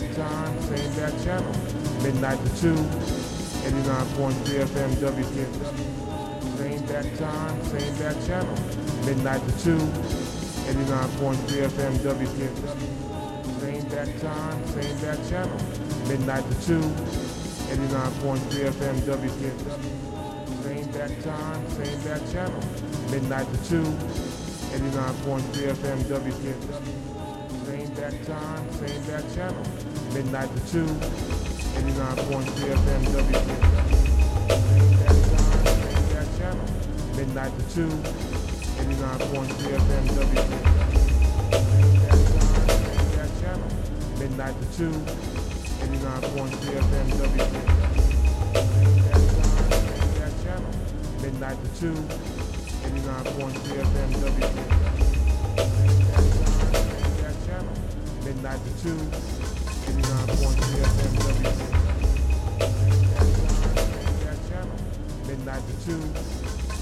bat time, same bat channel. Midnight to 2, 89.3 FM WKNC. Same bat time, same bat channel. Midnight to 2, 89.3 FM WKNC. Same bat time, same bat channel. Midnight to 2, 89.3 FM WKNC. Same bat time, same bat channel. Midnight to 2, 89.3 FM WKNC. Same bat time, same bat channel. Midnight to 2, 89.3 FM channel. Midnight to 2, 89.3 FM channel. Midnight to 2, 89.3 FM channel. Midnight to 2, 89.3 FM WKNC.